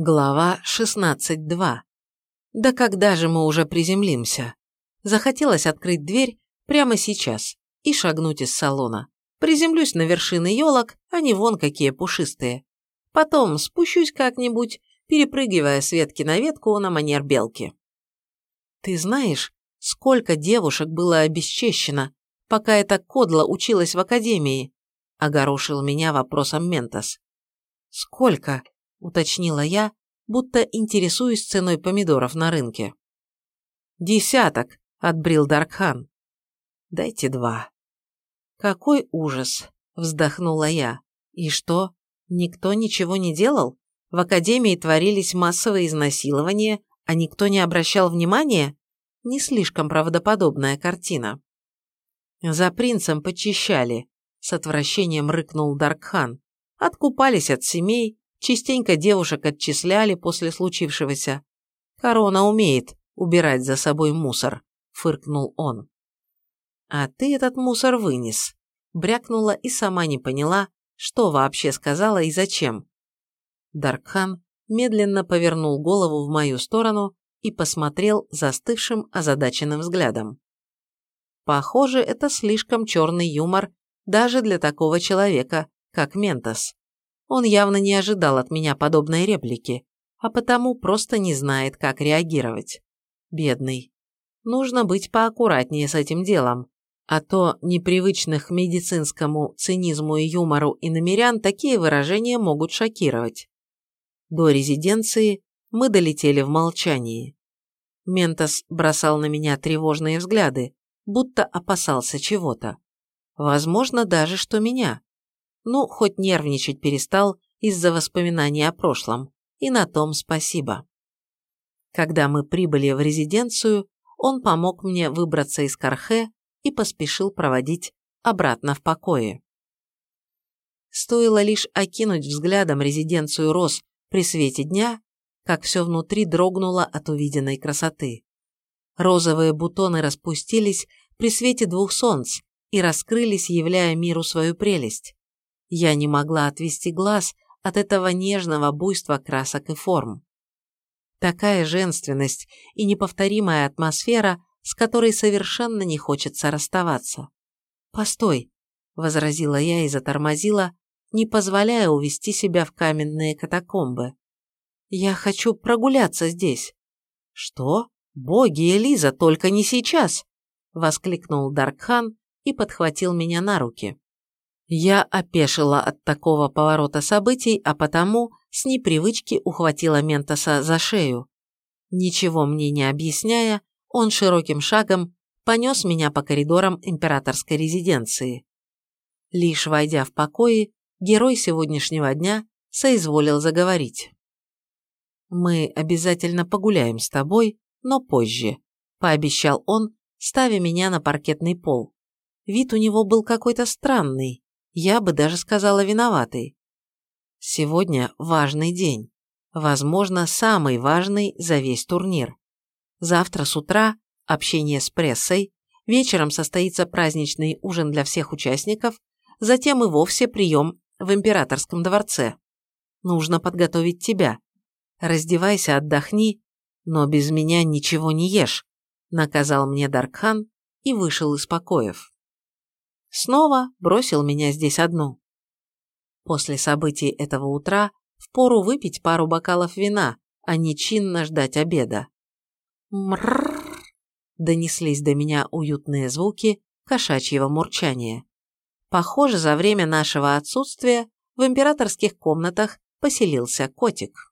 Глава 16.2. Да когда же мы уже приземлимся? Захотелось открыть дверь прямо сейчас и шагнуть из салона. Приземлюсь на вершины елок, они вон какие пушистые. Потом спущусь как-нибудь, перепрыгивая с ветки на ветку на манер белки. Ты знаешь, сколько девушек было обесчещено, пока эта кодла училась в академии? Огорошил меня вопросом Ментос. Сколько? – уточнила я, будто интересуюсь ценой помидоров на рынке. «Десяток», – отбрил Даркхан. «Дайте два». «Какой ужас!» – вздохнула я. «И что, никто ничего не делал? В академии творились массовые изнасилования, а никто не обращал внимания? Не слишком правдоподобная картина». «За принцем почищали», – с отвращением рыкнул Даркхан. «Откупались от семей, Частенько девушек отчисляли после случившегося. Корона умеет убирать за собой мусор, фыркнул он. А ты этот мусор вынес, брякнула и сама не поняла, что вообще сказала и зачем. Даркхан медленно повернул голову в мою сторону и посмотрел застывшим озадаченным взглядом. Похоже, это слишком черный юмор даже для такого человека, как Ментос. Он явно не ожидал от меня подобной реплики, а потому просто не знает, как реагировать. Бедный. Нужно быть поаккуратнее с этим делом, а то непривычных медицинскому цинизму и юмору и намерян такие выражения могут шокировать. До резиденции мы долетели в молчании. Ментос бросал на меня тревожные взгляды, будто опасался чего-то. Возможно, даже что меня. Ну, хоть нервничать перестал из-за воспоминаний о прошлом. И на том спасибо. Когда мы прибыли в резиденцию, он помог мне выбраться из Кархе и поспешил проводить обратно в покое. Стоило лишь окинуть взглядом резиденцию Рос при свете дня, как все внутри дрогнуло от увиденной красоты. Розовые бутоны распустились при свете двух солнц и раскрылись, являя миру свою прелесть. Я не могла отвести глаз от этого нежного буйства красок и форм. Такая женственность и неповторимая атмосфера, с которой совершенно не хочется расставаться. «Постой», — возразила я и затормозила, не позволяя увести себя в каменные катакомбы. «Я хочу прогуляться здесь». «Что? Боги, Элиза, только не сейчас!» — воскликнул Даркхан и подхватил меня на руки. Я опешила от такого поворота событий, а потому с непривычки ухватила Ментоса за шею. Ничего мне не объясняя, он широким шагом понес меня по коридорам императорской резиденции. Лишь войдя в покои, герой сегодняшнего дня соизволил заговорить. «Мы обязательно погуляем с тобой, но позже», – пообещал он, ставя меня на паркетный пол. Вид у него был какой-то странный, я бы даже сказала виноватой. Сегодня важный день. Возможно, самый важный за весь турнир. Завтра с утра общение с прессой, вечером состоится праздничный ужин для всех участников, затем и вовсе прием в императорском дворце. Нужно подготовить тебя. Раздевайся, отдохни, но без меня ничего не ешь, наказал мне Даркхан и вышел из покоев. Снова бросил меня здесь одну. После событий этого утра впору выпить пару бокалов вина, а не чинно ждать обеда. Мрррр! Донеслись до меня уютные звуки кошачьего мурчания. Похоже, за время нашего отсутствия в императорских комнатах поселился котик.